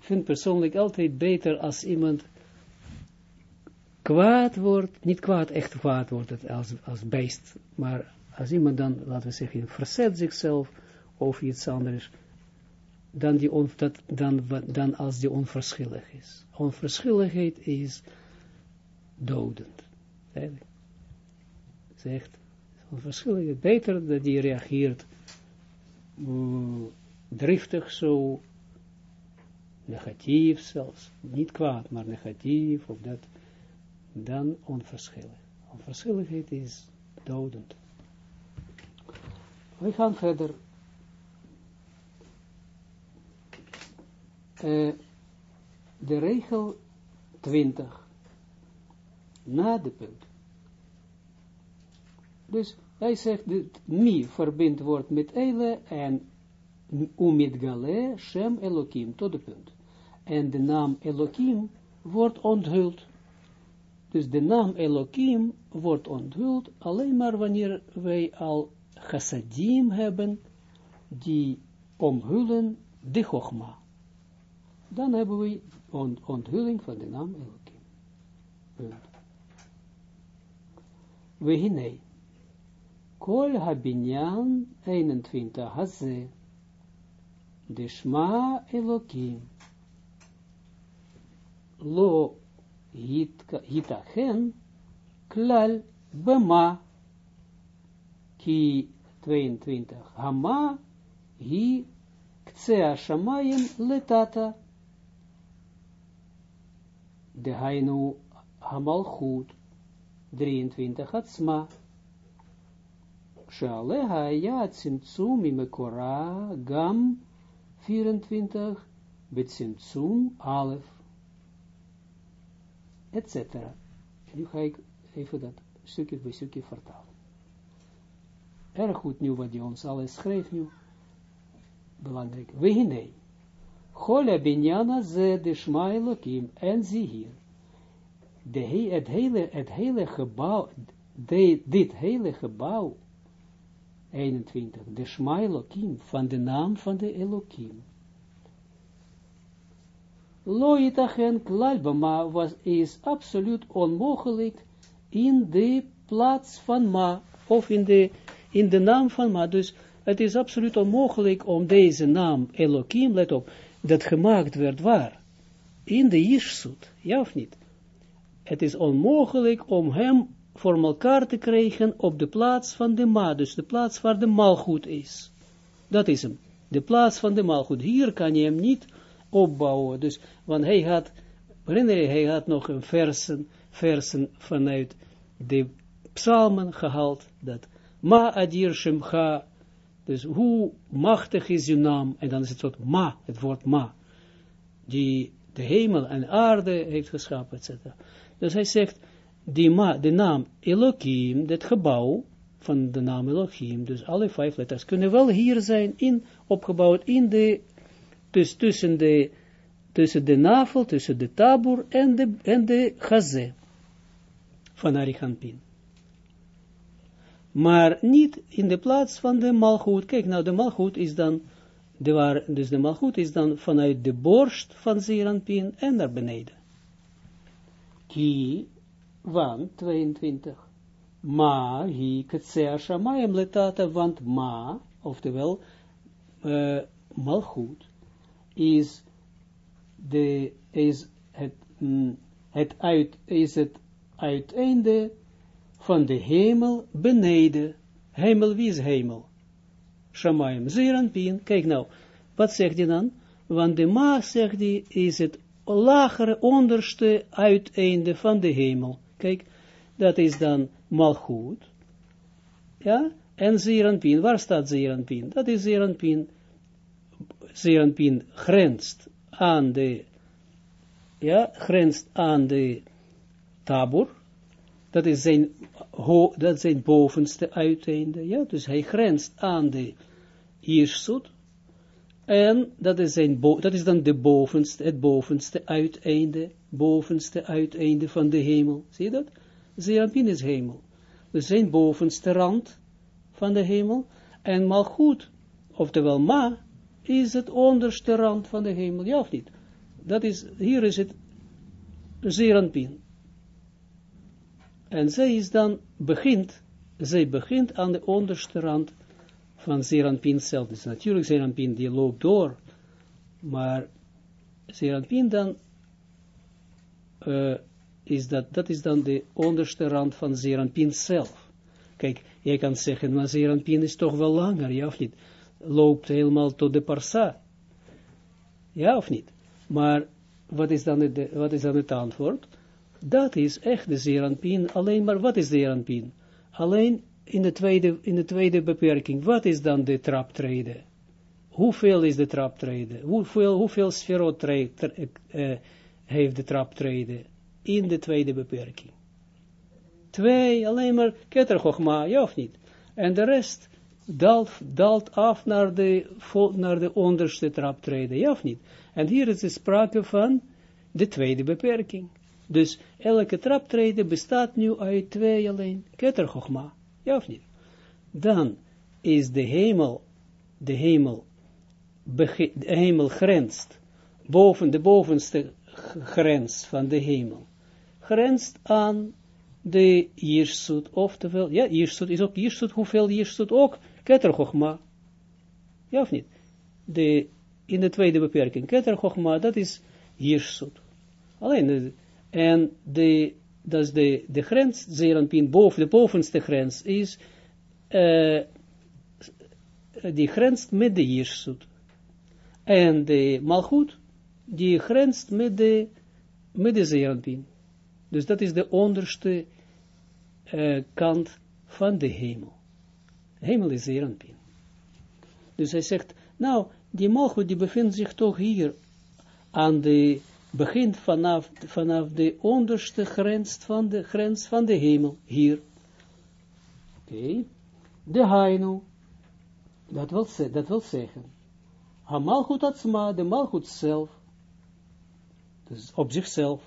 ik vind persoonlijk altijd beter als iemand kwaad wordt, niet kwaad, echt kwaad wordt als, als beest, maar als iemand dan, laten we zeggen, verzet zichzelf of iets anders, dan, die on, dat, dan, dan als die onverschillig is. Onverschilligheid is dodend. Zegt, onverschilligheid, beter dat die reageert uh, driftig zo, negatief zelfs, niet kwaad, maar negatief, of dat, dan onverschillig. Onverschilligheid is dodend. We gaan verder. De regel 20. Na de punt. Dus hij zegt dat mi verbind wordt met ele en umit gale shem elokim, tot de punt. En de naam elokim wordt onthuld. Dus de naam elokim wordt onthuld alleen maar wanneer wij al chassadim hebben, die omhullen de chogma. Dan hebben we ont onthulling van de naam elokim. Punt. We hinei. Kol habinyan 21 haze. De shma elokim. Lo hitachen klal bema. Ki 22. Hama hi ktsea shamayim letata. De hainu hamalchut 23. Hatsma. Shaleha ja tzimtzum imekora gam 24. Betzimtzum alef. Etc. Nu ga ik even dat stukje bij stukje vertalen. Erg goed nu wat hij ons alles schreef nu. Belangrijk. Wehinei. Chola binjana ze de shmailokim en zie hier. De he, het, hele, het hele gebouw, de, dit hele gebouw, 21, de shmailokim, van de naam van de Elokim. Loitachen klalbama was, is absoluut onmogelijk in de plaats van ma, of in de in de naam van Ma. Dus het is absoluut onmogelijk om deze naam Elohim, let op, dat gemaakt werd waar? In de Yishsut, ja of niet? Het is onmogelijk om hem voor elkaar te krijgen op de plaats van de Ma, dus de plaats waar de malgoed is. Dat is hem. De plaats van de malgoed. Hier kan je hem niet opbouwen. Dus, want hij had, herinner je, hij had nog een versen, versen vanuit de psalmen gehaald, dat Ma adir shemcha. Dus hoe machtig is uw naam? En dan is het soort ma, het woord ma. Die de hemel en aarde heeft geschapen, etc. Dus hij zegt, die ma, de naam Elohim, het gebouw van de naam Elohim, dus alle vijf letters, kunnen wel hier zijn, in, opgebouwd in de, dus tussen de, tussen de navel, tussen de tabur en de, en de gazé van Arichampin maar niet in de plaats van de malgoed. Kijk nou, de malgoed is dan, de waar, dus de malgoed is dan vanuit de borst van Zeranpin en naar beneden. Ki, want, 22, ma, hi, ketsea, shamayim, letata, want ma, oftewel, uh, malgoed, is de, is het, mm, het uit, is het uiteinde van de hemel beneden. Hemel, wie is hemel? Shamaim, Zeranpin. Kijk nou, wat zegt hij dan? Want de ma, zegt hij, is het lagere, onderste uiteinde van de hemel. Kijk, dat is dan malgoed. Ja, en Zeranpin, waar staat Zeranpin? Dat is Zeranpin. Zeranpin grenst aan de, ja, grenst aan de tabur, dat is zijn, ho, dat zijn bovenste uiteinde, ja, dus hij grenst aan de Iersut, en dat is, zijn dat is dan de bovenste, het bovenste uiteinde, bovenste uiteinde van de hemel, zie je dat? Zeranpin is hemel, dus zijn bovenste rand van de hemel, en Malchut, oftewel Ma, is het onderste rand van de hemel, ja of niet? dat is, hier is het Zeranpin. En zij is dan, begint, zij begint aan de onderste rand van Zeranpin zelf. Dus natuurlijk Zeranpin die loopt door, maar Zeranpin dan, uh, is dat, dat is dan de onderste rand van Zeranpin zelf. Kijk, je kan zeggen, maar Zeranpin is toch wel langer, ja of niet? Loopt helemaal tot de Parsa. Ja of niet? Maar wat is dan het, wat is dan het antwoord? Dat is echt de Zeranpin. Alleen maar, wat is de Zeranpin? Alleen in de, tweede, in de tweede beperking. Wat is dan de traptreden? Hoeveel is de traptreden? Hoeveel, hoeveel sferot uh, heeft de traptreden? In de tweede beperking. Twee, alleen maar kettergogma, ja of niet? En de rest daalt, af naar de, naar de onderste traptreden, ja of niet? En hier is er sprake van de tweede beperking. Dus elke traptreden bestaat nu uit twee alleen. Kettergogma. Ja of niet? Dan is de hemel, de hemel, de hemel grenst, boven de bovenste grens van de hemel, grenst aan de Jirsut, oftewel, ja, Jirsut is ook Jirsut, hoeveel Jirsut ook, Kettergogma. Ja of niet? De, in de tweede beperking, Kettergogma, dat is Jirsut. Alleen, en de, dat is de, de grens, Zeranpin, boven, de bovenste grens is, uh, die grenst met de Jirsut. En de Malchut, die grenst met de, met de Zeranpin. Dus dat is de onderste uh, kant van de hemel. Hemel is Zeranpin. Dus hij zegt, nou, die Malchut die bevindt zich toch hier aan de begint vanaf, vanaf de onderste grens van de grens van de hemel, hier. Oké, de Hainu, dat wil, dat wil zeggen, Hamalchut Atzma, de Malchut zelf, dus op zichzelf,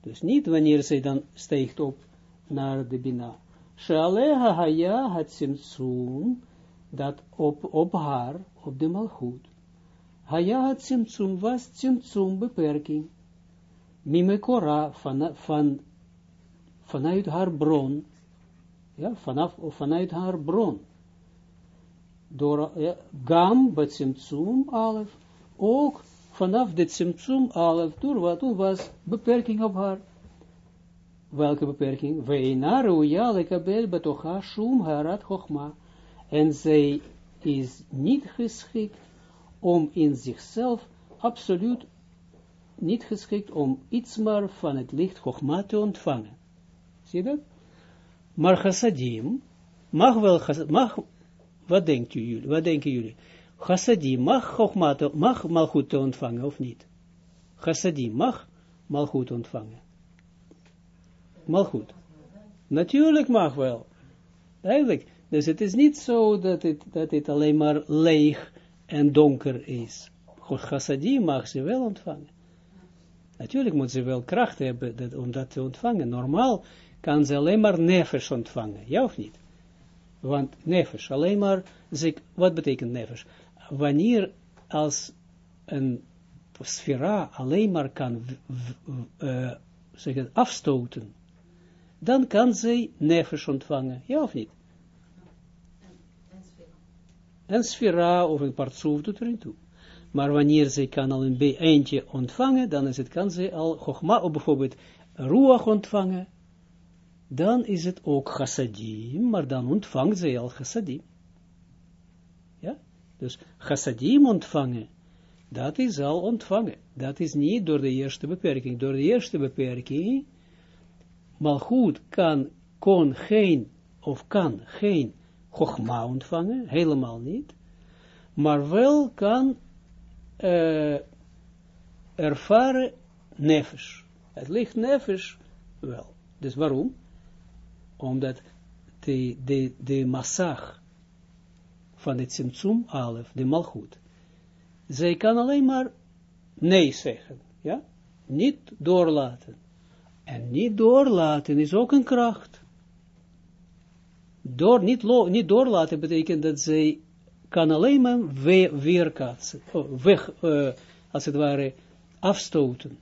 dus niet wanneer zij dan steekt op naar de Bina. Shaleha haya het simtsum, dat op, op haar, op de Malchut, Haya Tsimtsum was Tsimtsum beperking. Mimekora van, van, vanuit haar bron. Ja, vanaf vanuit haar bron. Door ja, Gam Batsimtsum Alef. Ook vanaf de Tsimtsum Alef. Door wat was beperking op haar. Welke beperking? Betocha shum harat chochma. En zij is niet geschikt om in zichzelf absoluut niet geschikt om iets maar van het licht Chogma te ontvangen. Zie je dat? Maar chassadim mag wel, mag, wat denkt jullie, wat denken jullie? Chassadim mag Chogma te, mag malgoed te ontvangen of niet? Chassadim mag malgoed ontvangen. Malgoed. Natuurlijk mag wel. Eigenlijk. Dus het is niet zo dat het, dat het alleen maar leeg en donker is. God mag ze wel ontvangen. Natuurlijk moet ze wel kracht hebben dat, om dat te ontvangen. Normaal kan ze alleen maar nefesh ontvangen, ja of niet? Want nefesh, alleen maar, wat betekent nefesh? Wanneer als een sfera alleen maar kan uh, afstoten, dan kan zij nefesh ontvangen, ja of niet? een sfera of een partsoef doet erin toe. Maar wanneer ze kan al een eindje ontvangen, dan is het, kan ze al chogma, of bijvoorbeeld ruach ontvangen, dan is het ook chassadim, maar dan ontvangt ze al chassadim. Ja, dus chassadim ontvangen, dat is al ontvangen. Dat is niet door de eerste beperking. Door de eerste beperking, goed, kan, kon geen, of kan geen Chogma ontvangen, helemaal niet, maar wel kan uh, ervaren nefesh. Het ligt nefesh wel. Dus waarom? Omdat de, de, de massag van het Simtsum Alef, de malchut, zij kan alleen maar nee zeggen, ja? Niet doorlaten. En niet doorlaten is ook een kracht. Door, niet, niet doorlaten betekent dat zij kan alleen maar we, weerkaatsen, weg, uh, als het ware, afstoten,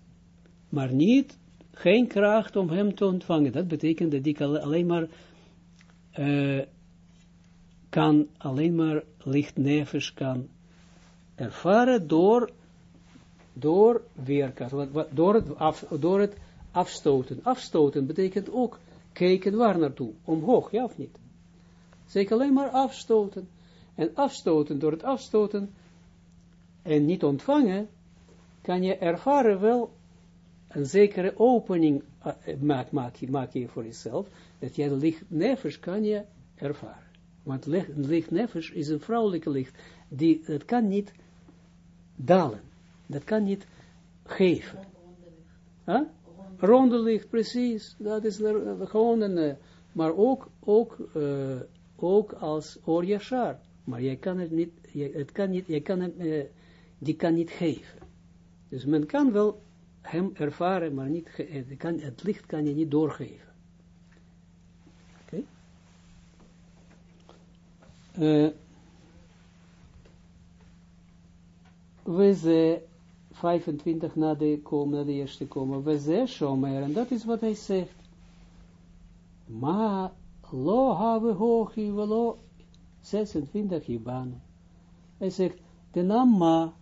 maar niet, geen kracht om hem te ontvangen. Dat betekent dat ik alleen maar uh, kan, alleen maar lichtnevens kan ervaren door, door weerkast, door het, af, door het afstoten. Afstoten betekent ook kijken waar naartoe, omhoog, ja of niet? Zeker alleen maar afstoten. En afstoten, door het afstoten en niet ontvangen, kan je ervaren wel een zekere opening uh, maak, maak, je, maak je voor jezelf, dat je licht nefes kan je ervaren. Want licht, licht nefes is een vrouwelijke licht, die, het kan niet dalen, dat kan niet geven. Huh? Ronde licht, precies, dat is gewoon een, uh, maar ook, ook, uh, ook als Oryashar, maar je kan het niet, het kan niet, je kan het, die kan niet geven. Dus men kan wel hem ervaren, maar niet het, kan, het licht kan je niet doorgeven. Oké? Uh, we ze 25 na de, kom, na de eerste komen, we ze shomer, en dat is wat hij zegt. Ma lo have hochi velo 26 Iban. Hij zegt, de naam ma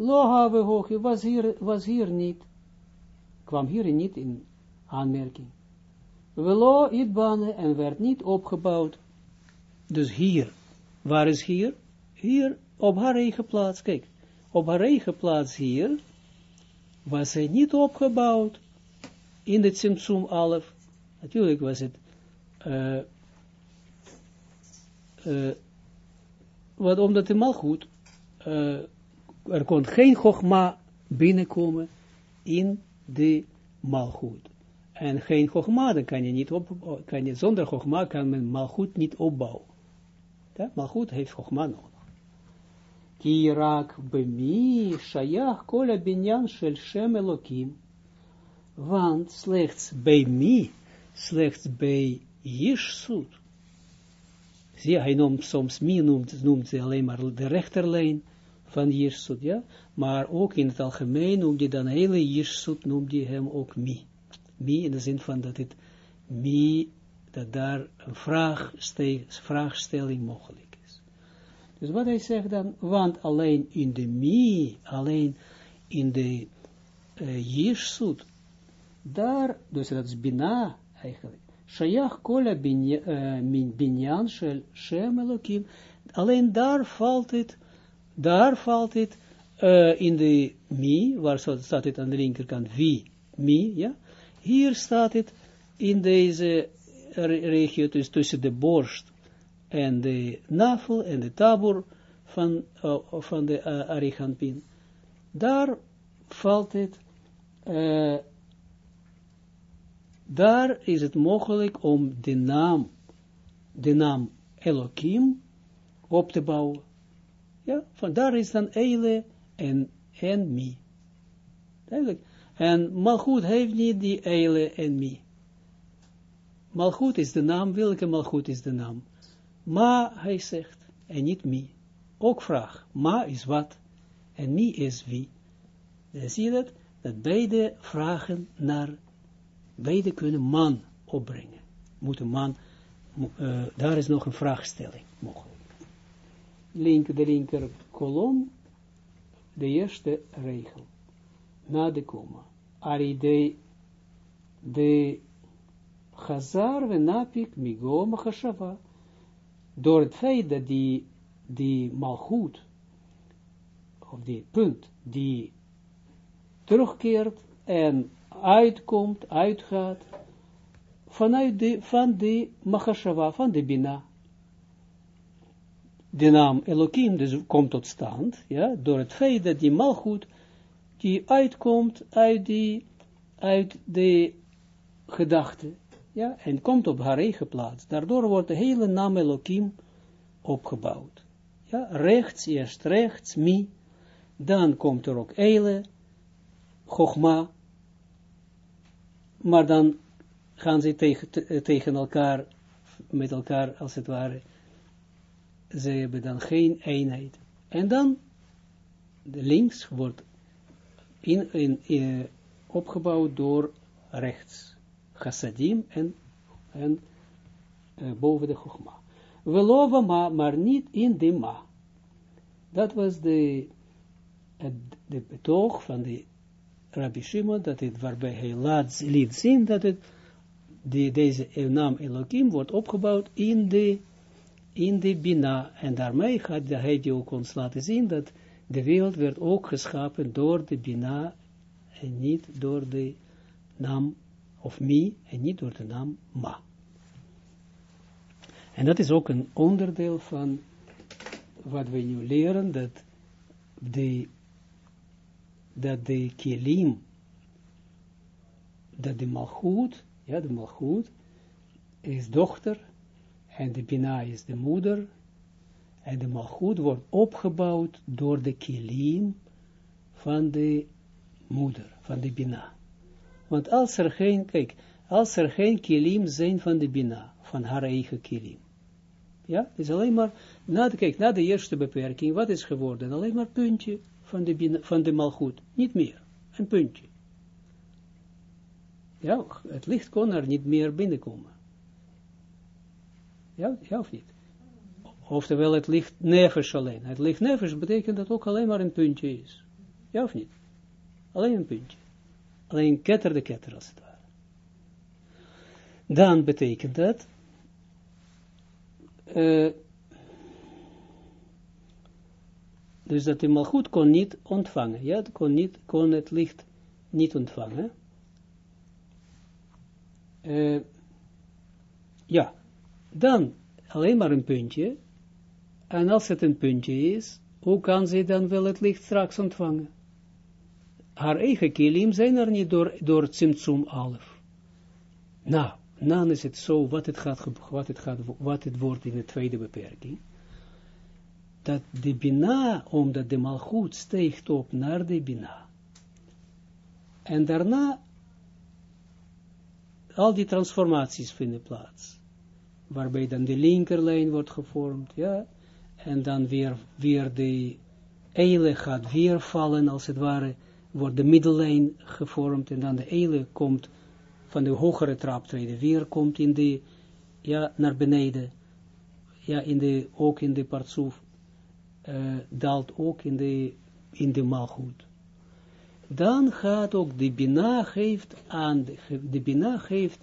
Lo have hoogje was hier, was hier niet, kwam hier niet in aanmerking. Velo itbane en werd niet opgebouwd. Dus hier, waar is hier? Hier op haar eigen plaats, kijk, op haar eigen plaats hier, was hij niet opgebouwd in de Tsimtsum Alef. Natuurlijk was het, uh, uh, wat omdat hij mal goed, uh, er kon geen Chogma binnenkomen in de malgoed. En geen Chogma, dan kan je niet op, kan je, zonder Chogma kan men malgoed niet opbouwen. Ja, malgoed heeft Chogma nodig. Ki rak bemi shayach kol shel shem elokim. Want slechts bij mi, slechts bij Jishsut. Zie, hij noemt soms mi, noemt, noemt ze alleen maar de rechterlijn van Jirsut, ja, maar ook in het algemeen noemt hij dan hele Jirsut, noemt hij hem ook Mi. Mi in de zin van dat het Mi, dat daar een vraagstelling mogelijk. Dus wat hij zegt dan, want alleen in de Mi, alleen in de uh, Jirsut, daar, dus dat is Bina eigenlijk, Shayach kola binyan shel Shem alleen daar valt het daar valt het uh, in de mi, waar staat het aan de linkerkant, vi, mi, ja. Hier staat het in deze regio, dus tussen de borst en de navel en de tabor van, uh, van de uh. Daar valt het, uh, daar is het mogelijk om de naam, de naam Elohim op te bouwen. Ja, vandaar is dan Eile en, en Mi. Duidelijk. En Malchut heeft niet die Eile en Mi. Malchut is de naam, welke Malchut is de naam? Ma, hij zegt, en niet Mi. Ook vraag, Ma is wat, en Mi is wie. Dan zie je dat? Dat beide vragen naar, beide kunnen man opbrengen. Moet een man, uh, daar is nog een vraagstelling mogelijk link, de linker kolom, de eerste regel, na de komma. Ari de, Chazar en Napik Migom Chashava. Door het feit dat die, die malgoed, of die punt, die terugkeert en uitkomt, uitgaat, vanuit de, van de Machashava, van de Bina. De naam Elohim dus komt tot stand, ja, door het feit dat die malgoed, die uitkomt uit die, uit de gedachte, ja, en komt op haar eigen plaats. Daardoor wordt de hele naam Elohim opgebouwd. Ja, rechts, eerst rechts, mi, dan komt er ook Eile, Chogma, maar dan gaan ze tegen, tegen elkaar, met elkaar, als het ware, ze hebben dan geen eenheid. En dan, de links wordt in, in, in, opgebouwd door rechts. Chassadim en, en uh, boven de Chogma. Velova ma, maar niet in de ma. Dat was de, de betoog van de Rabbi Shimon, dat het, waarbij hij laat, liet zien dat het, die, deze naam Elohim wordt opgebouwd in de, in de Bina. En daarmee gaat hij die ook ons laten zien dat de wereld werd ook geschapen door de Bina en niet door de naam of Mi en niet door de naam Ma. En dat is ook een onderdeel van wat we nu leren, dat de, dat de kilim, dat de malchut, ja, de malchut, is dochter, en de bina is de moeder, en de malchut wordt opgebouwd door de kilim van de moeder, van de bina. Want als er geen, kijk, als er geen kilim zijn van de bina, van haar eigen kilim, ja, is alleen maar, na de, kijk, na de eerste beperking, wat is geworden? Alleen maar puntje van de, van de malgoed, niet meer, een puntje. Ja, het licht kon er niet meer binnenkomen. Ja, ja of niet? Oftewel het licht nevers alleen. Het licht nevers betekent dat ook alleen maar een puntje is. Ja of niet? Alleen een puntje. Alleen ketter de ketter als het ware. Dan betekent dat uh, dus dat de malgoed kon niet ontvangen. Ja, kon, niet, kon het licht niet ontvangen. Uh, ja, dan alleen maar een puntje. En als het een puntje is, hoe kan ze dan wel het licht straks ontvangen? Haar eigen kilim zijn er niet door, door Tsimtsum Alef. Nou, dan is het zo, wat het, gaat, wat, het gaat, wat het wordt in de tweede beperking, dat de Bina, omdat de Malchut steekt op naar de Bina, en daarna al die transformaties vinden plaats, waarbij dan de linkerlijn wordt gevormd, ja, en dan weer, weer de eile gaat weer vallen, als het ware, wordt de middellijn gevormd, en dan de eile komt van de hogere traptreden weer komt in de, ja, naar beneden, ja, in de, ook in de partsoef, uh, daalt ook in de, in de malgoed. Dan gaat ook de Bina geeft aan, de, de Bina geeft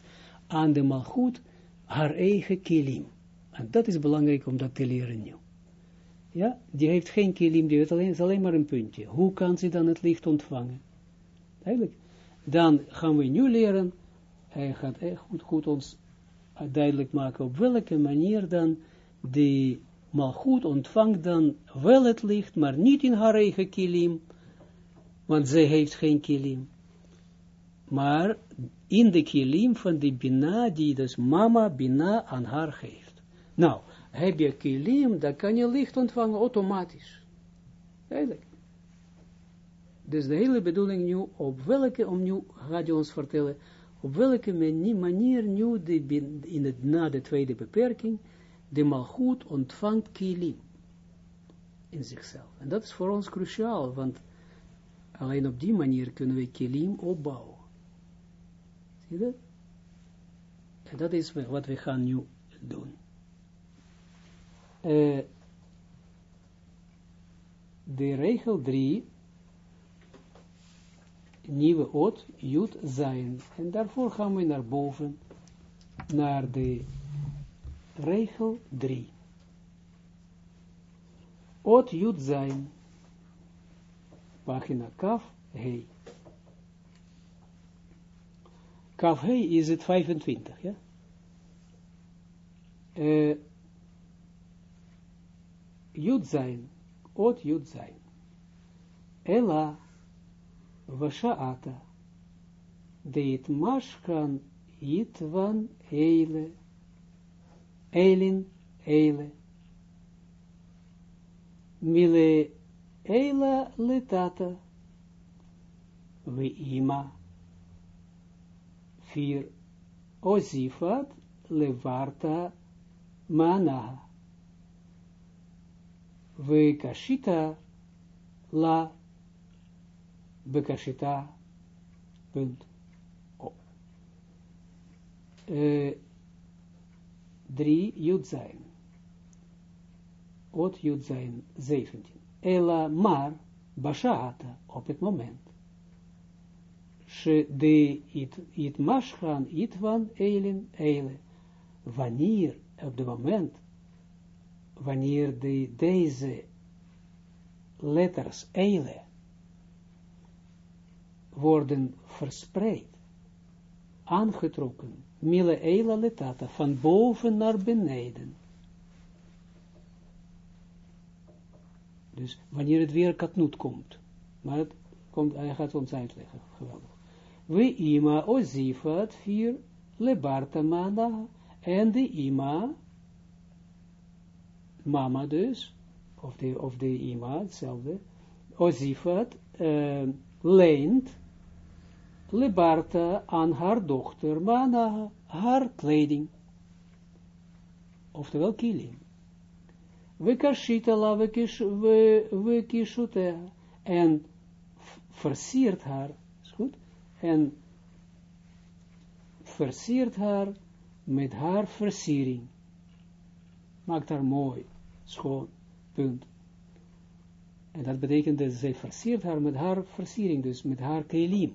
aan de malgoed haar eigen kilim. En dat is belangrijk om dat te leren nu. Ja, die heeft geen kilim, die heeft alleen, is alleen maar een puntje. Hoe kan ze dan het licht ontvangen? Eigenlijk. Dan gaan we nu leren hij gaat echt goed, goed ons duidelijk maken op welke manier dan de malgoed ontvangt dan wel het licht, maar niet in haar eigen kilim, want zij heeft geen kilim. Maar in de kilim van de bina, die dus mama bina aan haar geeft. Nou, heb je kilim, dan kan je licht ontvangen automatisch. Eigenlijk. Dus de hele bedoeling nu, op welke, om nu gaat je ons vertellen, op welke manier nu de, in het, na de tweede beperking de malgoed ontvangt kilim in zichzelf. En dat is voor ons cruciaal, want alleen op die manier kunnen we kilim opbouwen. Zie je dat? En dat is wat we gaan nu doen. Uh, de regel 3 nieuwe oot, jut, zijn. En daarvoor gaan we naar boven, naar de regel 3. Ot, jut, zijn. Pagina kaf, hey. Kaf, hey is het 25, ja? Uh, jut zijn, ot jut zijn. Ella Vasha'ata. Deit mashkan itvan eile. Eilin eile. Mile eila letata. ima Vier. Ozifat levarta mana. We kashita la bekashita, punt. Oh. Uh, drie, Jud zijn. Ot Jud zijn, 17. Ela maar, Bashata, op het moment. She de it, it maschan, it van eilen, eile. Wanneer, op het moment, wanneer de, deze letters eile worden verspreid, aangetrokken, mille eila letata, van boven naar beneden. Dus wanneer het weer katnoet komt, maar het komt, hij gaat ons uitleggen, geweldig. We ima ozifat vier lebarta mana, en de ima, mama dus, of de, of de ima, hetzelfde, ozifat, uh, leent, lebarta aan haar dochter, mana, haar kleding, oftewel kilim. We kashitala, we kishutea, en versiert haar, is goed, en versiert haar met haar versiering. Maakt haar mooi, schoon, punt. En dat betekent dat zij versiert haar met haar versiering, dus met haar kelim.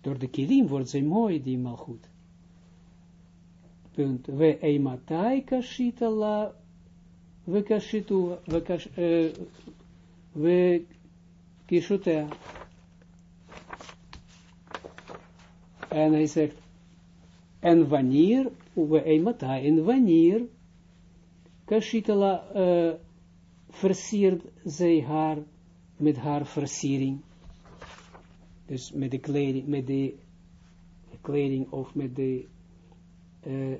Door de kelim wordt zij mooi, die malgoed. Punt. We eimatai kashita la, we kashitu, we kash, we kishutea. En hij zegt, en wanneer, we eimatai, en wanneer, kashitala, uh, versiert zij haar met haar versiering. Dus met de kleding, met de kleding of met de uh,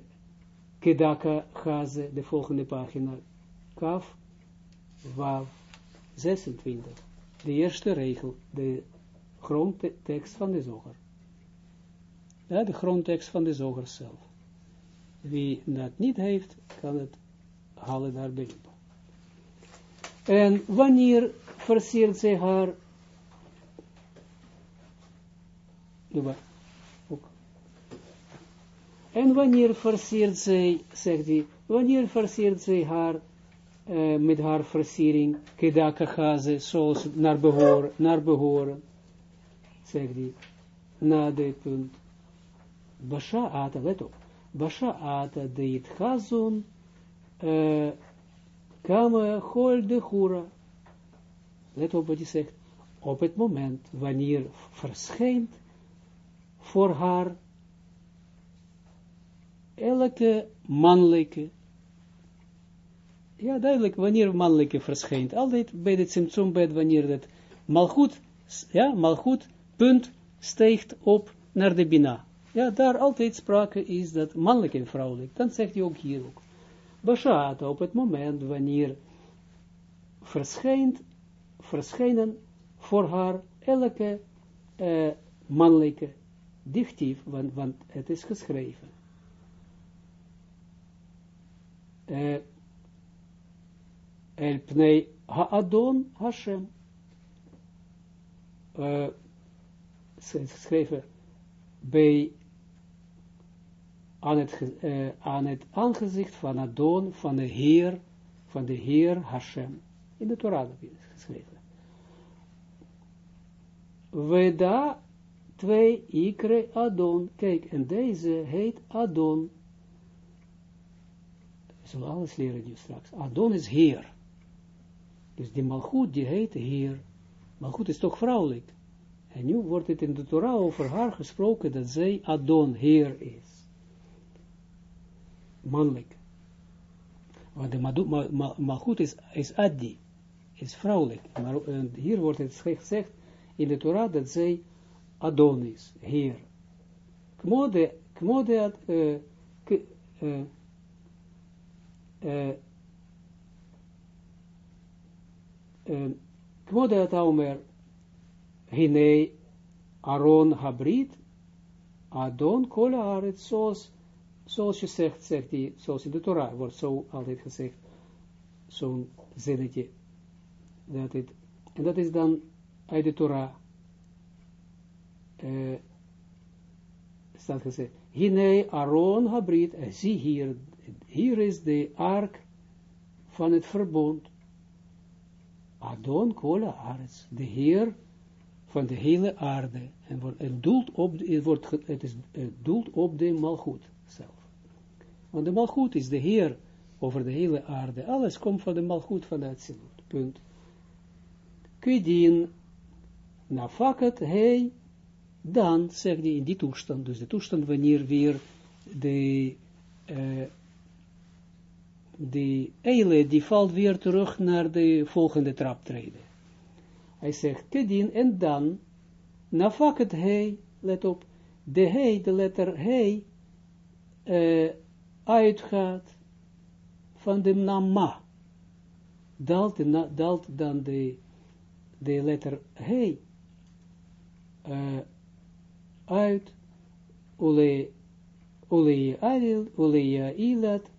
kedaka gaze, de volgende pagina, kaf, wav, 26. De eerste regel, de grondtekst van de zoger. De grondtekst van de zoger zelf. Wie dat niet heeft, kan het halen daar beneden. En wanneer versiert zij haar. En wanneer versiert zij, zegt hij, wanneer versiert zij haar uh, met haar versiering, kedakachaze, zoals naar behoren, naar behoren, zegt hij, na dit punt. Basha ata, let op, Basha ata deit chazon, Kama hol de hura. Let op wat hij zegt. Op het moment wanneer verschijnt voor haar elke mannelijke, ja duidelijk, wanneer mannelijke verschijnt, altijd bij het symptoombed, wanneer dat malgoed, ja, malgoed, punt, steekt op naar de bina. Ja, daar altijd sprake is dat mannelijk en vrouwelijk. Dan zegt hij ook hier ook. Bashata, op het moment wanneer verschijnt, verschijnen voor haar elke uh, mannelijke dichtief, want, want het is geschreven. Uh, El pnei ha'adon Hashem. Uh, geschreven bij aan het, uh, aan het aangezicht van Adon, van de Heer, van de Heer Hashem. In de Torah is geschreven. Weda twee ikre Adon. Kijk, en deze heet Adon. We zullen alles leren nu straks. Adon is Heer. Dus die Malchut, die heet Heer. Malchut is toch vrouwelijk. En nu wordt het in de Torah over haar gesproken dat zij Adon, Heer is mannelijk. Want de malchut is, is addi, is vrouwelijk. Maar hier wordt het gezegd in de Torah dat zij Adon is, heer. Kmode, kmode, uh, uh, uh, kmode at Aumer, Aaron Habrit, Adon kol haaret, zoals je zegt, zegt hij, zoals in de Torah wordt zo altijd gezegd, zo'n zinnetje, dat het, en dat is dan uit de Torah, uh, staat gezegd, Hine Aaron Habrit, zie hier, hier is de ark van het verbond. Adon Kola Arts, de Heer van de hele aarde. En het doelt op, het wordt, het is, het doelt op de malgoed. Want de malgoed is de Heer over de hele aarde. Alles komt van de malgoed van de Atsilut. Punt. Kwidin, nafakat, hij, dan, zegt hij in die toestand, dus de toestand wanneer weer de, uh, de eile, die valt weer terug naar de volgende traptreden. Hij zegt, kedin, en dan, nafakat hij, let op, de hij, de letter hij, uh, uitgaat van de nama. Dalt, dalt dan de, de letter he uh, uit, ule, ule adil, ule ilat,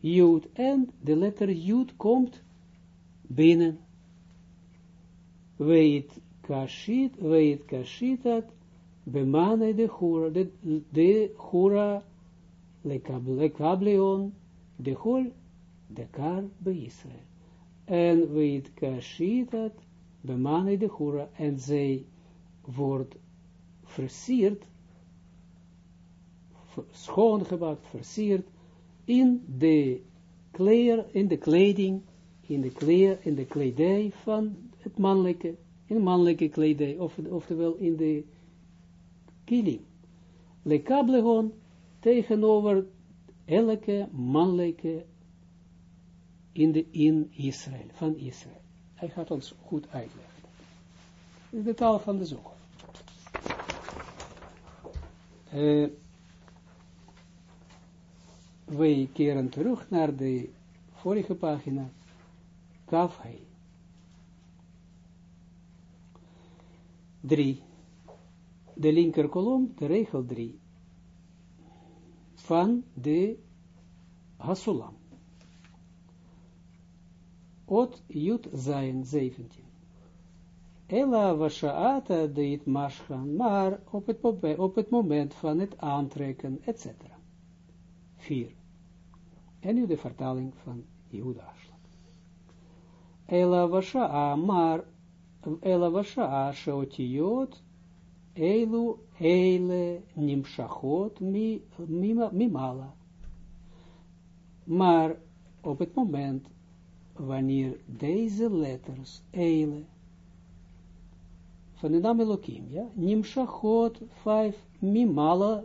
jud, en de letter jud komt binnen. Weet kashit, weet kashitat, bemane de hura, de, de hura, lekablion, de hol, de kar bij Israël. En weet kashitat, bemane de hura, en zij wordt versierd, schoongemaakt, versierd, in de kleer, in de kleding, in de kleer, in de kledij van het mannelijke, in mannelijke kledij, of, oftewel in de kilim. Lekablegon tegenover elke mannelijke in, de, in Israël, van Israël. Hij gaat ons goed uitleggen. Dit is de taal van de zoger. Uh, wij keren terug naar de vorige pagina, Kafhei. 3. De linker kolom, de regel 3. Van de Hasulam. Ot Jut Zayin 17. Ella washaata deit maschan, maar op het, op het moment van het aantrekken, etc. 4. En nu de vertaling van Jehuda. Ella washa'a, maar Ella washa'a sheotiot, Eilu, Eile, Nimshachot, Mimala. Maar op het moment wanneer deze letters, Eile, van de naam Elohim, ja, Nimshachot, vijf, Mimala,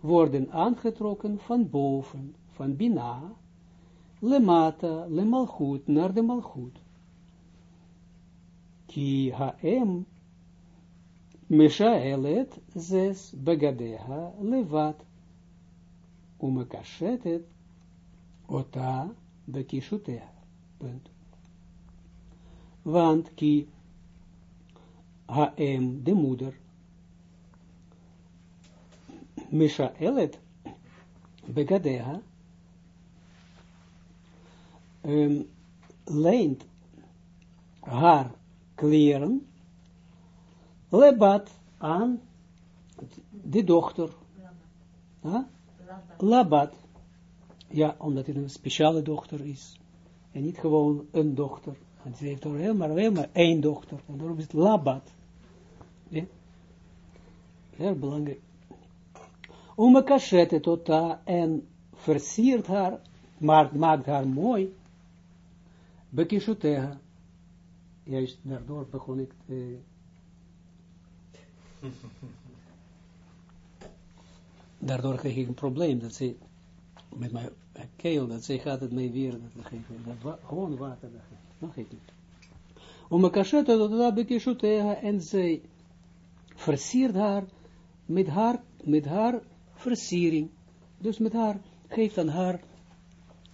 worden aangetrokken van boven, van Bina, Lemata, Lemalchut, naar de Malchut. Ki haem, Meshaelet, zes, Begadeha, Levat, Umekashetet, Ota, Bekishutea. Punt. Want ki Haem, de moeder, Misha Elet, Begadeha, um, leent haar kleren, lebat aan de dochter. Huh? Labat. Ja, omdat het een speciale dochter is. En niet gewoon een dochter. Want ze heeft er helemaal, helemaal één dochter. En daarom is het Labat. Ja? Heel belangrijk. Umekashet tota en versiert haar, maar maakt haar mooi. Bekishuteha. Juist daardoor begon ik te... daardoor kreeg ik een probleem, dat ze met mijn keel, dat ze gaat het mij weer dat geven. Dat gewoon water, dat geven. Nog even. Om een kashetta dat dat bekishuteha en zij versiert haar met haar, met haar versiering. Dus met haar, geeft aan haar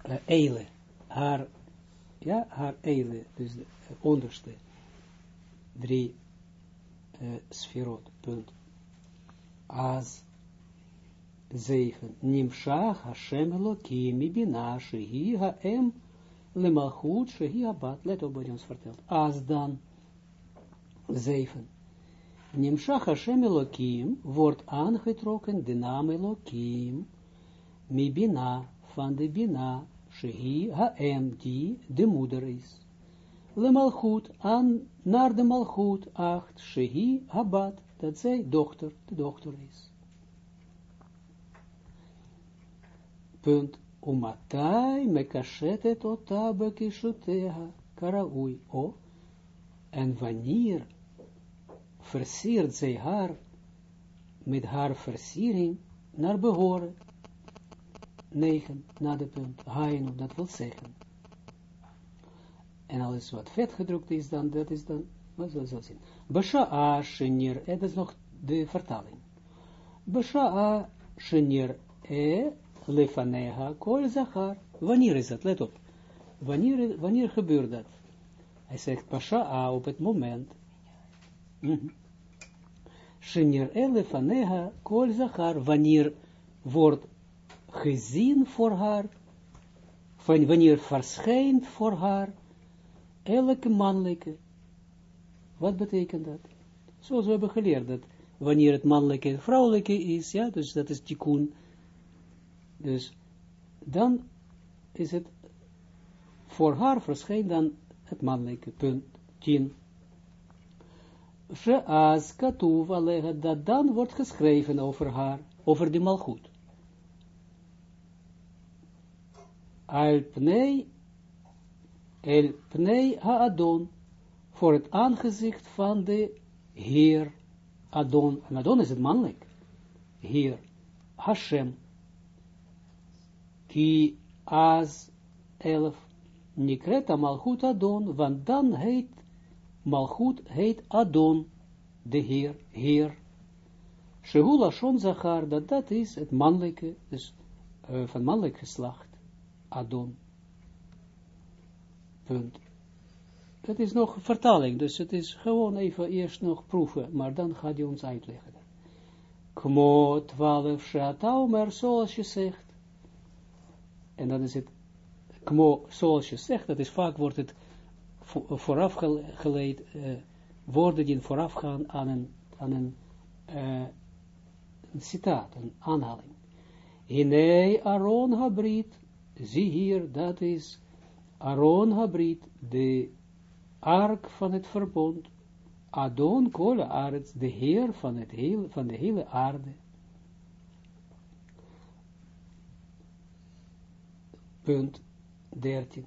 uh, eile, haar, ja, haar eile, dus de onderste drie uh, sferot, punt. As zeven, nimshach Hashem Elohim, ibina, shehi ha'em, lemalchut, shehi abat, let op wat hij ons vertelt. As dan, zeven, Nimshach Hashem Elohim wordt aangetrokken de naam Elohim, mi bina van de bina, shehi haem die de moeder is. Le malchut aan naar de malchut acht, shehi habat, dat zij dochter, de dochter is. Punt. Umatai mekashetet ota bekishuteha karaui. O, en wanneer versiert zij haar met haar versiering naar behoren. 9, na de punt. Hainu, dat wil zeggen. En alles wat vet gedrukt is, dan, dat is dan, wat zullen we zien. Basha'a shenir, dat is nog de vertaling. Basha'a shenir e lefaneha kol zachar. Wanneer is dat? Let op. Wanneer, wanneer gebeurt dat? Hij zegt Basha'a op het moment Shenir elefaneha kol zachar, wanneer wordt gezien voor haar, wanneer verschijnt voor haar, elke mannelijke. Wat betekent dat? Zoals we hebben geleerd, dat wanneer het mannelijke en vrouwelijke is, ja, dus dat is tikkun, dus dan is het voor haar verschijnt dan het mannelijke, punt 10 Sheaz katuv alega, dat dan wordt geschreven over haar, over die malchut. Al pnei, el pnei ha-adon, voor het aangezicht van de Heer Adon. En Adon is het mannelijk. Heer Hashem. Ki az elf. Nikreta malchut Adon, want dan heet Malchut heet Adon, de Heer, Heer. Shehula Shon Zachar, dat dat is het mannelijke, dus uh, van mannelijk geslacht, Adon. Punt. Het is nog vertaling, dus het is gewoon even eerst nog proeven, maar dan gaat hij ons uitleggen. Kmo twaalf shataumer, zoals je zegt. En dan is het, kmo, zoals je zegt, dat is vaak wordt het vooraf geleid, uh, woorden die vooraf gaan aan een, aan een, uh, een citaat, een aanhaling. Hine Aaron Habrit, zie hier, dat is Aaron Habrit, de ark van het verbond, Adon Kole Arets, de Heer van, het hele, van de hele aarde. Punt 13.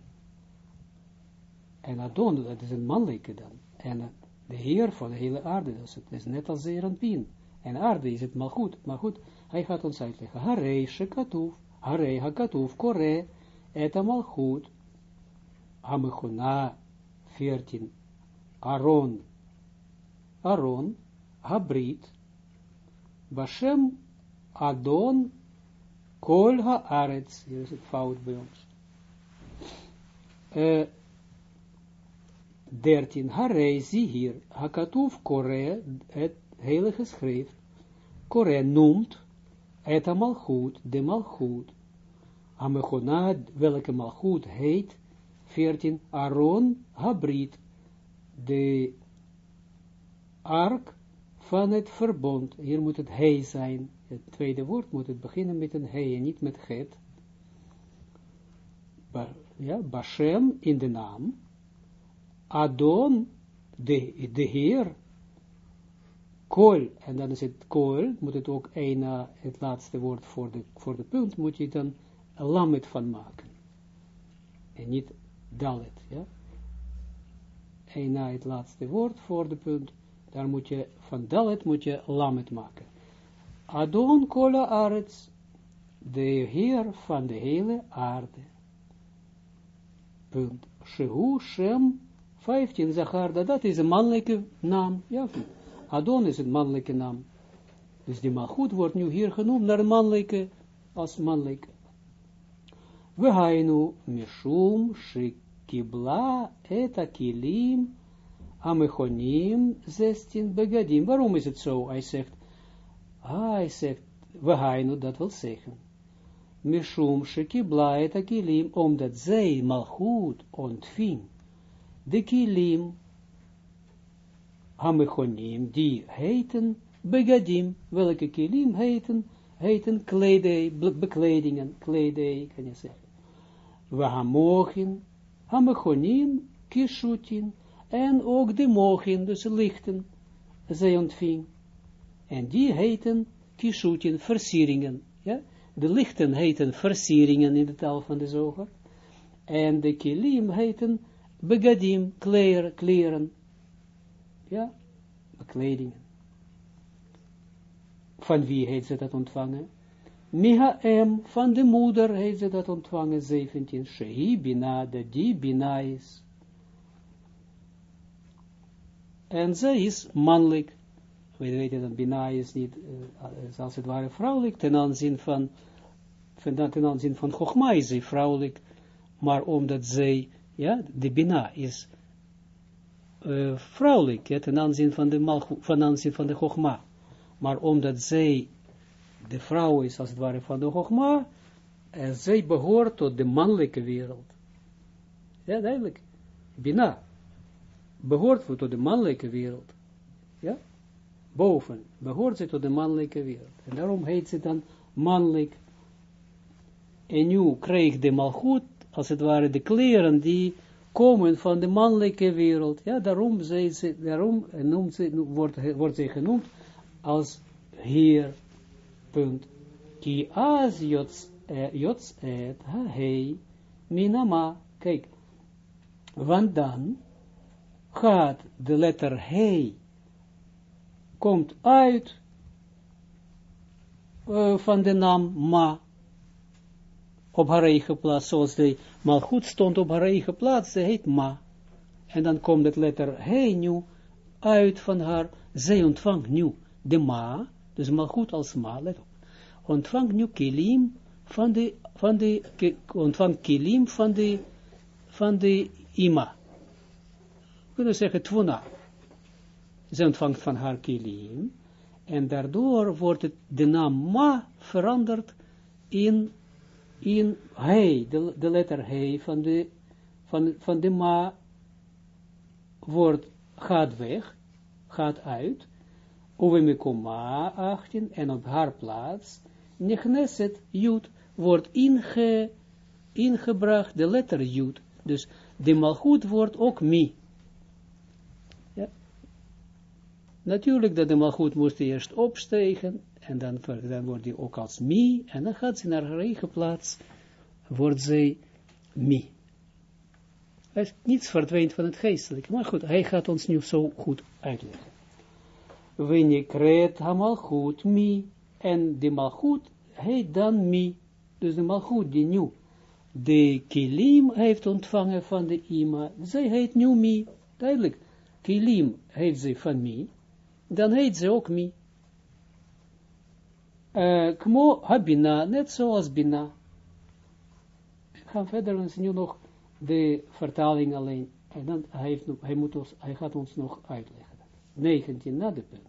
En Adon, dat is een mannelijke dan. En de heer van de hele aarde, dus het is net als Zeranpien. En aarde is het maar goed, maar goed, hij gaat ons uitleggen. Harei shekatuf, harei hakatuf, kore, et goed. Hamechuna 14. Aaron, Aaron, Habrit, Bashem, Adon, Kol haaretz. Hier is het fout bij ons. Uh, 13, Harei, zie hier, Hakatuf Kore, het heilige schrift, Kore noemt, het malchut, de malchut, Amechonad, welke malchut heet, 14, Aaron Habrit, de ark van het verbond. Hier moet het hij zijn. Het tweede woord moet het beginnen met een hij en niet met het. Ja, Bashem in de naam. Adon, de, de Heer, Kol, en dan is het Kol, moet het ook een, het laatste woord voor de, voor de punt, moet je dan een lamet van maken. En niet dalet, ja. En na het laatste woord voor de punt, daar moet je, van dalet moet je lamet maken. Adon kola arets, de Heer van de hele aarde. Punt. Shehu Shem 15, Zacharda, dat is een mannelijke naam. Ja, Adon is een mannelijke naam. Dus die malgoed wordt nu hier genoemd naar mannelijke, als mannelijke. We hainu mishum shikibla et akilim amechonim 16 begadim. Waarom is het zo? Hij zegt, ah, hij zegt, we hainu, dat wil zeggen. Mishum shikibla et akilim, omdat zij malgoed ontving de kilim, hamechonim, die heten begadim, welke kilim heten, heten kledij, bekledingen, kledij, kan je zeggen. We hamochin, hamechonim, kishutin, en ook de mochin, dus lichten, zij ontving. En die heten kishutin, versieringen, ja. De lichten heten versieringen in de taal van de zoger. En de kilim heten begadim, kleren, kleren. Ja, bekledingen. Van wie heeft ze dat ontvangen? Miha M, van de moeder heeft ze dat ontvangen, 17. Shehi bina, de die bina is. En zij is mannelijk. We weten dat bina is niet, uh, als het ware vrouwelijk, ten aanzien van, van ten aanzien van Chogma is zij vrouwelijk, maar omdat zij, ja, de bina is uh, vrouwelijk, ten aanzien van de, van aanzien van de Chogma. Maar omdat zij de vrouw is, als het ware, van de Chogma, en zij behoort tot de mannelijke wereld. Ja, duidelijk. Bina behoort tot de mannelijke wereld. Ja? Boven behoort ze tot de mannelijke wereld. En daarom heet ze dan mannelijk. En nu kreeg de malgoed, als het ware, de kleren die komen van de mannelijke wereld. Ja, daarom, ze, daarom ze, wordt, wordt ze genoemd als heer, punt. Ki az jots, jots et ha hei minama. Kijk, want dan gaat de letter hei, komt uit uh, van de naam ma, op haar eigen plaats, zoals de malgoed stond op haar eigen plaats, ze heet ma. En dan komt het letter hei nu uit van haar, zij ontvangt nu de ma, dus malgoed als ma, let op, ontvangt nu kilim van de, van de, ontvangt kilim van de, van de ima. We kunnen zeggen tvuna. Ze ontvangt van haar kilim, en daardoor wordt het, de naam ma veranderd in, in hij, de, letter hij van de, van, van de ma, wordt, gaat weg, gaat uit, Uvemikoma 18, en op haar plaats, Nechneset Jud, wordt inge, ingebracht, de letter Jud. Dus de malgoed wordt ook mi. Ja. Natuurlijk dat de malgoed moest eerst opstegen, en dan, dan wordt hij ook als mi, en dan gaat ze naar haar eigen plaats, wordt zij mi. Niets verdwijnt van het geestelijke, maar goed, hij gaat ons nu zo goed uitleggen Wenikreet hamalchut mi. En de malchut heet dan mi. Dus de malchut die nu de kilim heeft ontvangen van de ima. Zij heet nu mi. Duidelijk. Kilim heeft ze van mi. Dan heet ze ook mi. Uh, kmo habina, net zoals bina. We gaan verder, ons nu nog de vertaling alleen. En dan hij, heeft, hij, moet ons, hij gaat ons nog uitleggen. 19 na de punt.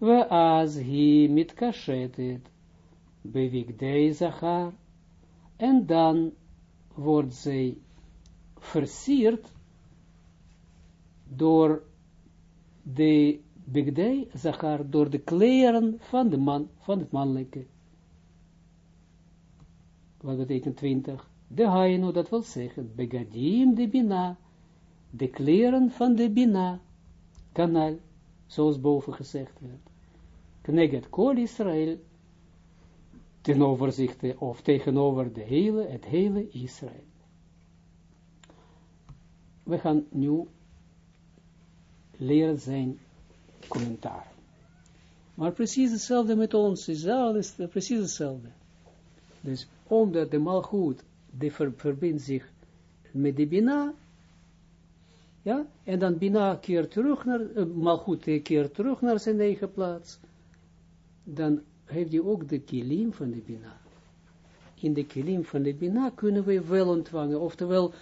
As hi mitkashetet bevigdei zachar. En dan wordt zij versierd door de bigdei zachar, door de kleren van de man, van het mannelijke. Wat betekent 20? De haino, dat wil zeggen, begadim de bina, de kleren van de bina, kanaal zoals boven gezegd werd. Kneget kol Israël, ten overzichte of tegenover de hele, het hele Israël. We gaan nu leren zijn commentaar. Maar precies hetzelfde met ons, is alles precies hetzelfde. Dus omdat de malgoed, die verbindt zich met de Bina, ja, en dan Bina keert terug naar, uh, Malchut keert terug naar zijn eigen plaats, dan heeft hij ook de kilim van de Bina. In de kilim van de Bina kunnen we wel ontvangen, oftewel,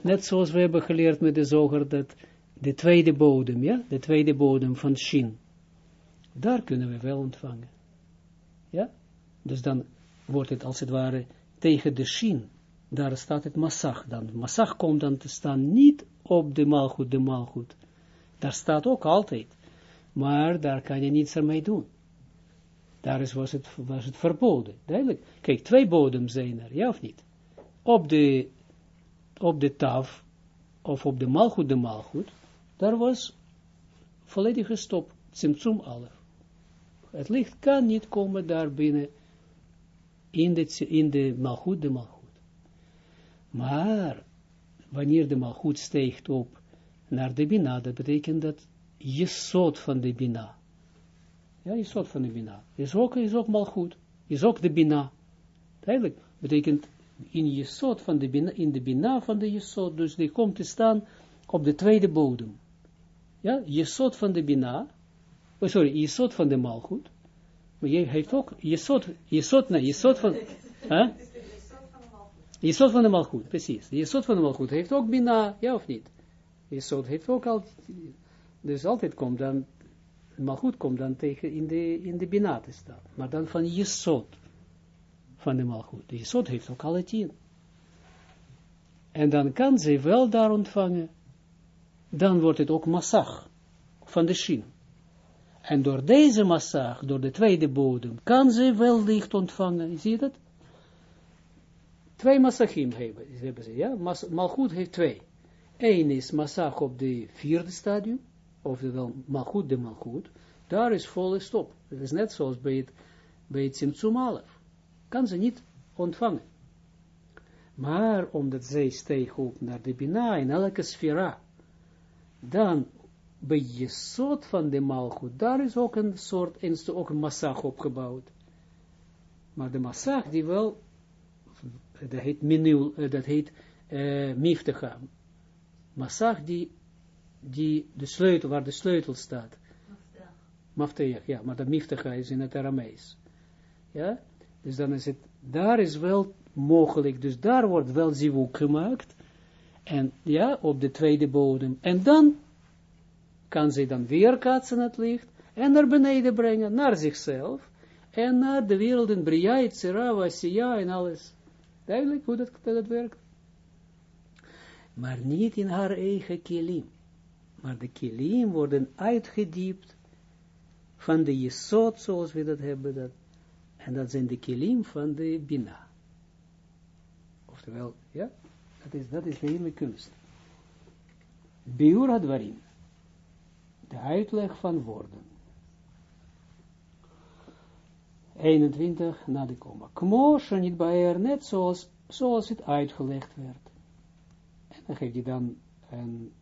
net zoals we hebben geleerd met de zoger, dat de tweede bodem, ja, de tweede bodem van Shin, daar kunnen we wel ontvangen. Ja, dus dan wordt het als het ware tegen de Shin, daar staat het massag dan. Massag komt dan te staan niet op de maalgoed, de maalgoed. Daar staat ook altijd. Maar daar kan je niets ermee doen. Daar is, was, het, was het verboden. Duidelijk. Kijk, twee bodems zijn er, ja of niet? Op de, op de taf, of op de malgoed, de malgoed, daar was volledige stop, Tsimtsum alef. Het licht kan niet komen daar binnen, in de, in de malgoed, de malgoed. Maar, wanneer de malgoed steekt op naar de bina, dat betekent dat je soort van de bina. Ja, je soort van de bina. Is ook, is ook malgoed. Is ook de bina. Eigenlijk betekent in je soort van de bina, in de bina van de jesot, dus die komt te staan op de tweede bodem. Ja, jesot van de bina, oh sorry, jesot van de malgoed, maar je heeft ook jesot, jesot, nee, jesot van, huh? Jesot van de malgoed, precies. Jesot van de malgoed heeft ook bina, ja of niet? Jesot heeft ook altijd, dus altijd komt dan, malgoed komt dan tegen in de, in de bina te staan, maar dan van jesot van de malgoed. De jesot heeft ook alle tien. En dan kan ze wel daar ontvangen, dan wordt het ook massag van de shin. En door deze massag, door de tweede bodem, kan ze wel licht ontvangen. Zie je dat? Twee massachim hebben, hebben ze, ja? Malgoed heeft twee. Eén is massag op de vierde stadium, oftewel malgoed de malgoed. Daar is volle stop. Het is net zoals bij het, bij het Simtsum Kan ze niet ontvangen. Maar omdat zij steeg op naar de Bina in elke sfera, dan bij je soort van de malgoed, daar is ook een soort, ook een massag opgebouwd. Maar de massag die wel, dat heet minul, eh, dat heet uh, miftecha. Massag die, die de sleutel, waar de sleutel staat. Mafteach, ja, maar de miftecha is in het Aramees. Ja, dus dan is het, daar is wel mogelijk, dus daar wordt wel zivuk gemaakt, en ja, op de tweede bodem, en dan kan zij dan weerkaatsen het licht, en naar beneden brengen, naar zichzelf, en naar de wereld in Bria, Itzera, en alles. Duidelijk hoe dat, dat werkt. Maar niet in haar eigen kilim. Maar de kilim worden uitgediept van de jesot, zoals we dat hebben, dat, en dat zijn de kilim van de bina. Oftewel, ja, dat is, dat is de hele kunst. Biur hadwarim. De uitleg van woorden. 21 na de komma. Kmoshe niet bij er net zoals, zoals het uitgelegd werd. En dan geef je dan een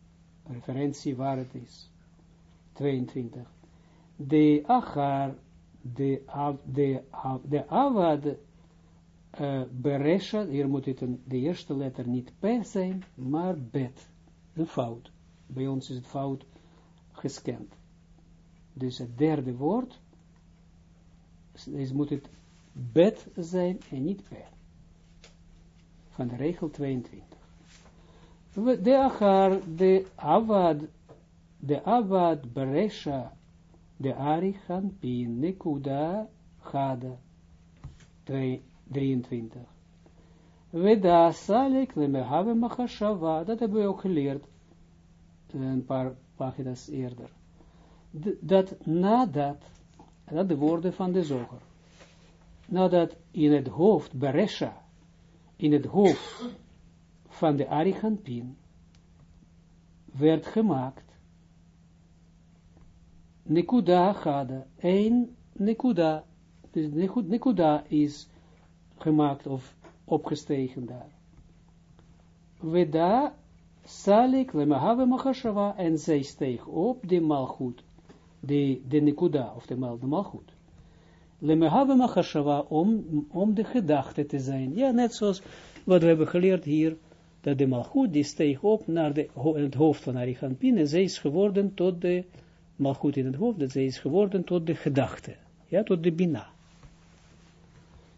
referentie waar het is. 22. De achar, de, av, de, de avad, uh, beresha, hier moet het een, de eerste letter niet P zijn, maar bet. Een fout. Bij ons is het fout gescand. Dus het derde woord, dus moet het bet zijn en niet per. Van de regel 22. De achar, de avad, de avad beresha, de arichan pin, nekuda, gada, 23. Veda salik lemehave machashava, dat hebben we ook geleerd, een paar pagina's eerder. dat nadat dat de woorden van de zoger. Nadat in het hoofd, Beresha, in het hoofd van de Ariganpin, werd gemaakt, Nekuda Gada, één Nekuda, dus Nekuda is gemaakt of opgestegen daar. Veda Salik lemahave machashava en zij steeg op de malchut de, de nekuda, of de, mal, de malchut. Lemehave machashava, om, om de gedachte te zijn. Ja, net zoals wat we hebben geleerd hier, dat de malchut, die steeg op naar de, het hoofd van Arichanpin, en zij is geworden tot de, malchut in het hoofd, dat zij is geworden tot de gedachte. Ja, tot de bina.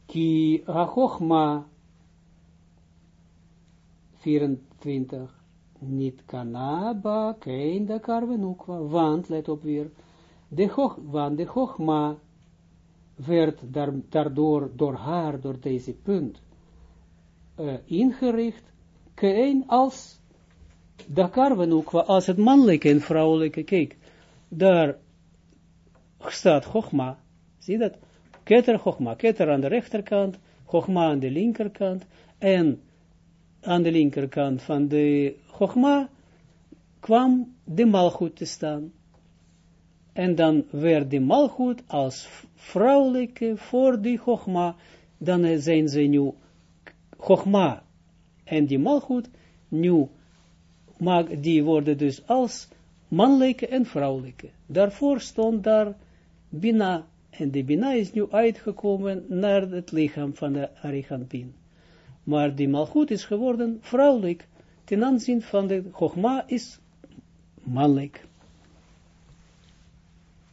Ki ha 24, niet kanaba, kein da karvenukwa, want, let op weer, de hoch, want de Chogma werd daardoor, door haar, door deze punt, uh, ingericht, geen als Dakar nu, als het mannelijke en vrouwelijke, kijk, daar staat Chogma, zie dat? Keter Chogma, Keter aan de rechterkant, Chogma aan de linkerkant, en aan de linkerkant van de Chogma kwam de malgoed te staan. En dan werd de malgoed als vrouwelijke voor die Chogma, dan zijn ze nu Chogma en die malgoed, nu, die worden dus als mannelijke en vrouwelijke. Daarvoor stond daar Bina, en de Bina is nu uitgekomen naar het lichaam van de Ariganpin. Maar die malgoed is geworden vrouwelijk, ten aanzien van de Chogma is mannelijk.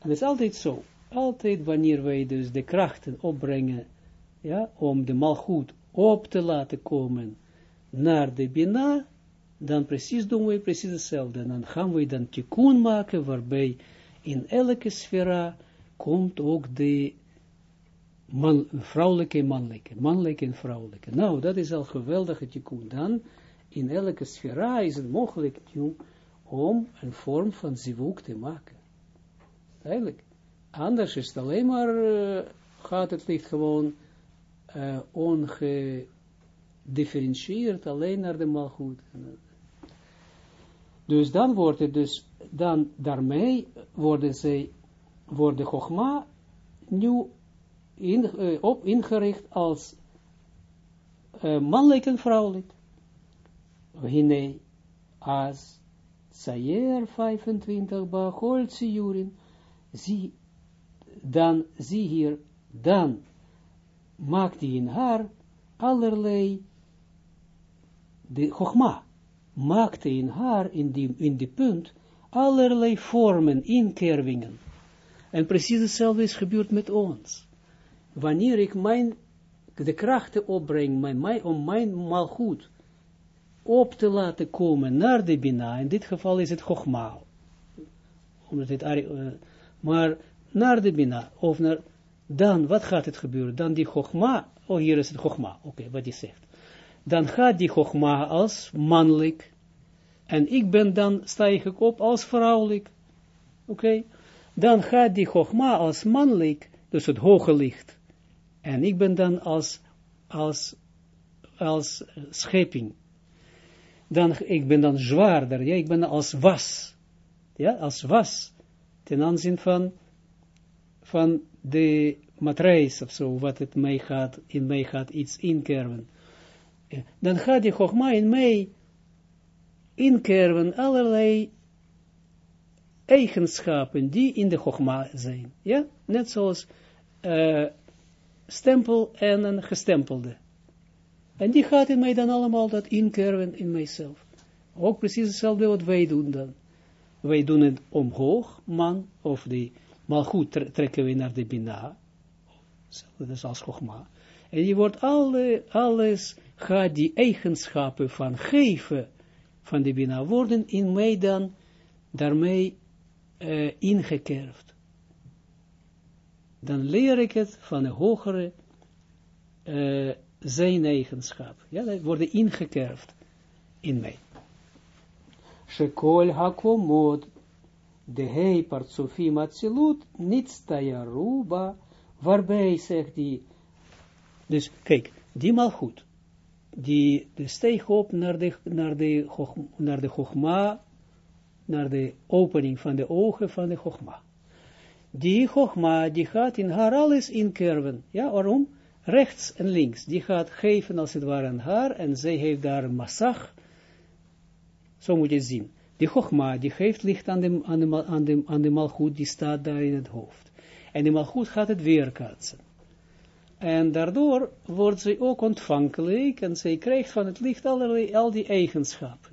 En het is altijd zo, altijd wanneer wij dus de krachten opbrengen, ja, om de malgoed op te laten komen naar de Bina, dan precies doen we precies hetzelfde. dan gaan we dan tikkun maken, waarbij in elke sfera komt ook de man, vrouwelijke en mannelijke, mannelijke en vrouwelijke. Nou, dat is al geweldige tikkun. Dan, in elke sfera is het mogelijk om een vorm van zivuk te maken. Eigenlijk. Anders is het alleen maar, uh, gaat het licht gewoon uh, ongedifferentieerd alleen naar de malgoed. Dus dan wordt het dus, dan daarmee worden zij, worden Chogma nu in, uh, op ingericht als uh, mannelijk en vrouwelijk. Hine, als Sayer 25, Bachol Tsiurin, zie, dan, zie hier, dan maakt hij in haar allerlei, de Chogma, maakte in haar, in die, in die punt, allerlei vormen, inkervingen. En precies hetzelfde is gebeurd met ons. Wanneer ik mijn, de krachten opbreng, mijn, mijn, om mijn malgoed op te laten komen naar de Bina, in dit geval is het Chogma, omdat uh, maar naar de Bina, of naar, dan, wat gaat het gebeuren? Dan die Chogma, oh hier is het Chogma, oké, wat hij zegt. Dan gaat die Chogma als mannelijk, en ik ben dan, sta ik op als vrouwelijk, oké, dan gaat die Chogma als mannelijk, dus het hoge licht, en ik ben dan als, als, als schepping, dan, ik ben dan zwaarder, ja, ik ben als was, ja, als was, ten aanzien van, van de matrijs of zo, wat het mij gaat, in mij gaat iets inkerven dan gaat die Chogma in mij inkerven allerlei eigenschappen die in de Chogma zijn. Ja, net zoals uh, stempel en een gestempelde. En die gaat in mij dan allemaal dat inkerven in mijzelf. Ook precies hetzelfde wat wij doen dan. Wij doen het omhoog, man, of die malgoed trekken we naar de bina. Dat is als Chogma. En je wordt alle, alles gaat die eigenschappen van geven van de Bina worden in mij dan daarmee uh, ingekerfd. Dan leer ik het van een hogere uh, zijn eigenschap. Ja, dat worden ingekerfd in mij. Shekol hakomod de hei partsofim atzilut niet tayaruba, waarbij zegt die, dus kijk, die mal goed, die de steeg op naar de, naar de, naar de Chogma, naar de opening van de ogen van de Chogma. Die Chogma, die gaat in haar alles inkerven. Ja, waarom? Rechts en links. Die gaat geven als het ware aan haar en zij heeft daar een massag. Zo moet je zien. Die Chogma, die geeft licht aan de, aan de, aan de, aan de malgoed, die staat daar in het hoofd. En de malgoed gaat het weerkaatsen. En daardoor wordt ze ook ontvankelijk en zij krijgt van het licht allerlei, al die eigenschappen.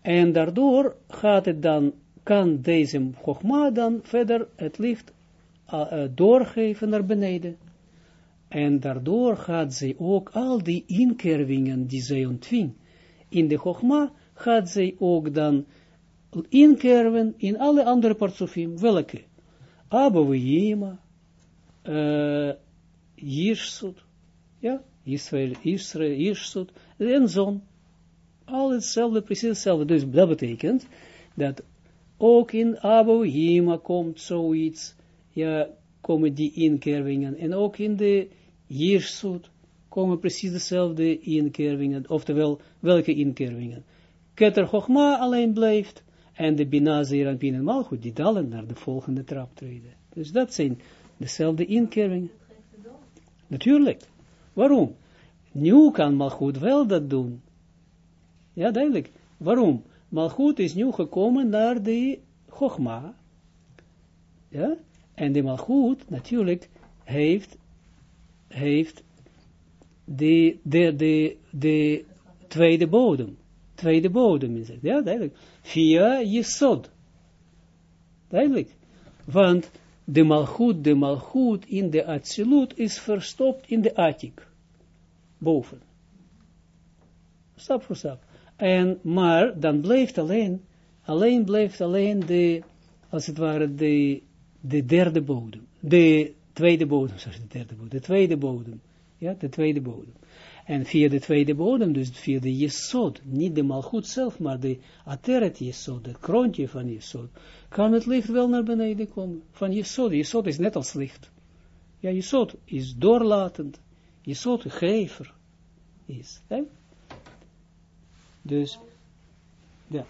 En daardoor gaat het dan, kan deze Chogma dan verder het licht uh, doorgeven naar beneden. En daardoor gaat zij ook al die inkervingen die zij ontving in de Chogma, gaat zij ook dan inkerven in alle andere partsofim. Welke? Abouhima, uh, Jirsut, ja, Israël, Israël, Jirsut, en zon. al hetzelfde, precies hetzelfde. Dus dat betekent dat ook in Yima komt zoiets, ja, komen die inkervingen. En ook in de Jirsut komen precies dezelfde inkervingen, oftewel, welke inkervingen? Keter Chochma alleen blijft, en de Binazir en Bin en Malchut, die dalen naar de volgende trap treden. Dus dat zijn dezelfde inkervingen. Natuurlijk. Waarom? Nu kan Malchut wel dat doen. Ja, duidelijk. Waarom? Malchut is nu gekomen naar de Chogma. Ja? En de Malchut natuurlijk heeft, heeft de, de, de, de tweede bodem. Tweede bodem het. Ja, duidelijk. Via Jesod. Duidelijk. Want de Malchut, de Malchut in de Atsilut is verstopt in de Atik. Boven. Stap voor stap. En, maar dan blijft alleen, alleen blijft alleen de, als het ware, de, de derde bodem. De tweede bodem, sorry, de derde bodem. De tweede bodem. Ja, de tweede bodem. En via de tweede bodem, dus via de jesod, niet de malgoed zelf, maar de ateret jesod, het kroontje van jesod, kan het licht wel naar beneden komen. Van jesod, jesod is net als licht. Ja, jesod is doorlatend. Jesod gever is. Hè? Dus, ja.